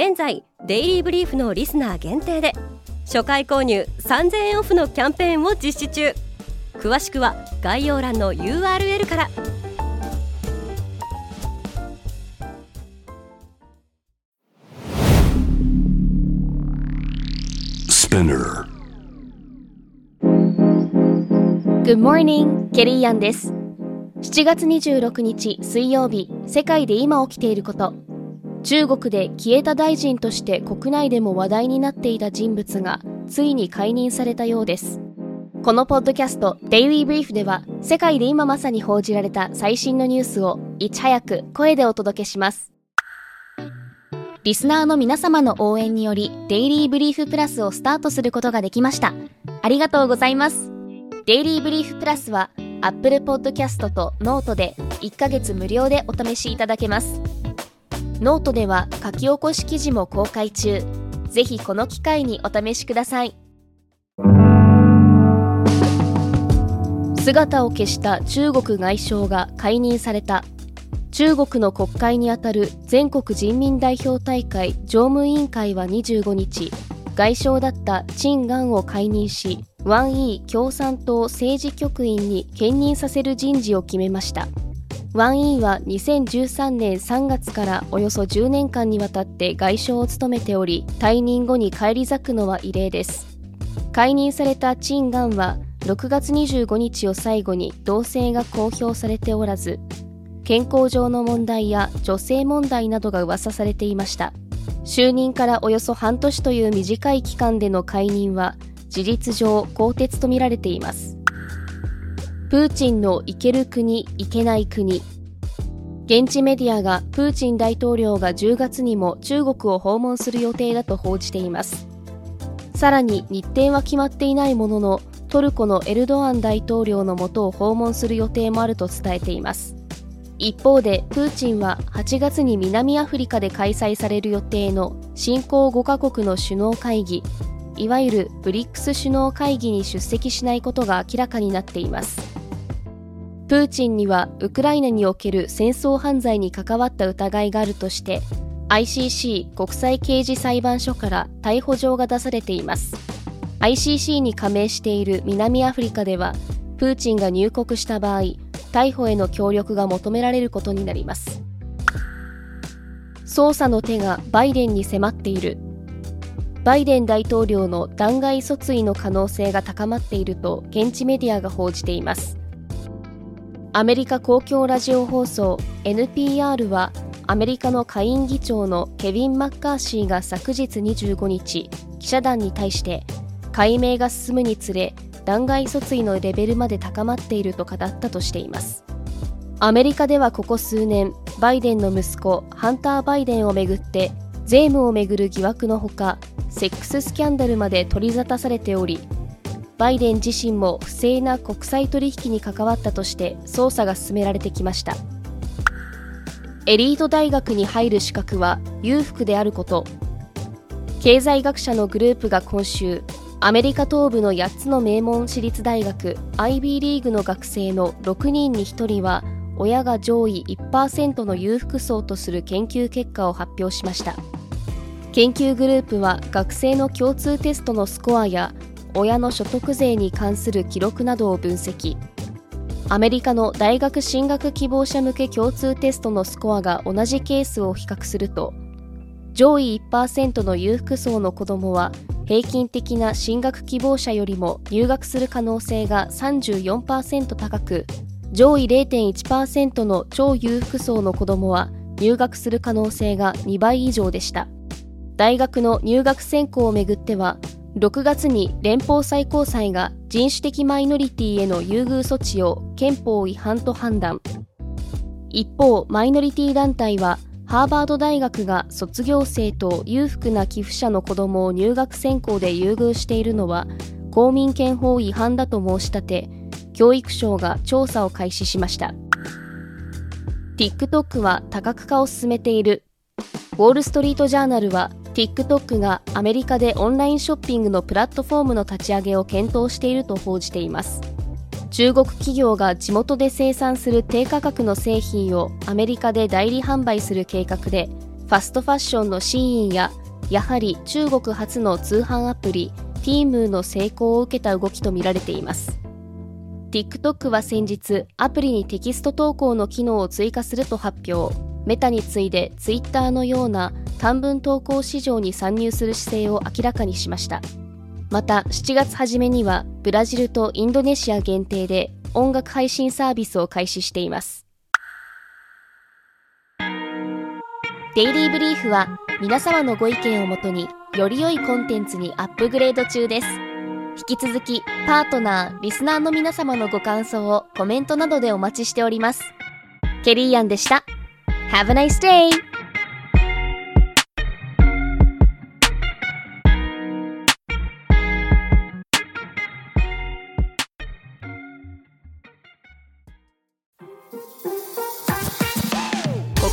現在デイリーブリーフのリスナー限定で初回購入3000円オフのキャンペーンを実施中。詳しくは概要欄の URL から。Good morning, ケリーアンです。7月26日水曜日世界で今起きていること中国で消えた大臣として国内でも話題になっていた人物がついに解任されたようです。このポッドキャストデイリーブリーフでは世界で今まさに報じられた最新のニュースをいち早く声でお届けします。リスナーの皆様の応援によりデイリーブリーフプラスをスタートすることができました。ありがとうございます。デイリーブリーフプラスは Apple Podcast とノートで1ヶ月無料でお試しいただけます。ノートでは書き起こし記事も公開中。ぜひこの機会にお試しください。姿を消した中国外相が解任された。中国の国会にあたる全国人民代表大会常務委員会は25日、外相だった陳元を解任し、ワン・イー共産党政治局員に兼任させる人事を決めました。1E は2013年3月からおよそ10年間にわたって外相を務めており退任後に返り咲くのは異例です。解任されたチン・ガンは6月25日を最後に動静が公表されておらず健康上の問題や女性問題などが噂されていました。就任からおよそ半年という短い期間での解任は事実上更迭とみられています。プーチンの行ける国行けない国。現地メディアがプーチン大統領が10月にも中国を訪問する予定だと報じています。さらに日程は決まっていないもののトルコのエルドアン大統領のもとを訪問する予定もあると伝えています。一方でプーチンは8月に南アフリカで開催される予定の新興5カ国の首脳会議いわゆるブリックス首脳会議に出席しないことが明らかになっています。プーチンにはウクライナにおける戦争犯罪に関わった疑いがあるとして ICC 国際刑事裁判所から逮捕状が出されています。ICC に加盟している南アフリカではプーチンが入国した場合逮捕への協力が求められることになります。捜査の手がバイデンに迫っている。バイデン大統領の弾劾訴追の可能性が高まっていると現地メディアが報じています。アメリカ公共ラジオ放送 NPR はアメリカの下院議長のケビン・マッカーシーが昨日25日記者団に対して解明が進むにつれ弾劾訴追のレベルまで高まっていると語ったとしています。アメリカではここ数年バイデンの息子ハンター・バイデンをめぐって税務をめぐる疑惑のほかセックススキャンダルまで取り沙汰されておりバイデン自身も不正な国際取引に関わったとして捜査が進められてきました。エリート大学に入る資格は裕福であること。経済学者のグループが今週アメリカ東部の8つの名門私立大学 IB リーグの学生の6人に1人は親が上位1%の裕福層とする研究結果を発表しました。研究グループは学生の共通テストのスコアや親の所得税に関する記録などを分析。アメリカの大学進学希望者向け共通テストのスコアが同じケースを比較すると上位1%の裕福層の子どもは平均的な進学希望者よりも入学する可能性が34%高く上位0.1%の超裕福層の子どもは入学する可能性が2倍以上でした。大学の入学選考をめぐっては6月に連邦最高裁が人種的マイノリティへの優遇措置を憲法違反と判断。一方マイノリティ団体はハーバード大学が卒業生と裕福な寄付者の子どもを入学選考で優遇しているのは公民権法違反だと申し立て教育省が調査を開始しました。TikTok は多角化を進めている。ウォール・ストリート・ジャーナルは TikTok がアメリカでオンラインショッピングのプラットフォームの立ち上げを検討していると報じています。中国企業が地元で生産する低価格の製品をアメリカで代理販売する計画でファストファッションのシーンややはり中国初の通販アプリ TEAMU の成功を受けた動きとみられています。TikTok は先日アプリにテキスト投稿の機能を追加すると発表。メタに次いで Twitter のような短文投稿市場に参入する姿勢を明らかにしました。また7月初めにはブラジルとインドネシア限定で音楽配信サービスを開始しています。デイリーブリーフは皆様のご意見をもとにより良いコンテンツにアップグレード中です。引き続きパートナーリスナーの皆様のご感想をコメントなどでお待ちしております。ケリーアンでした。Have a nice day!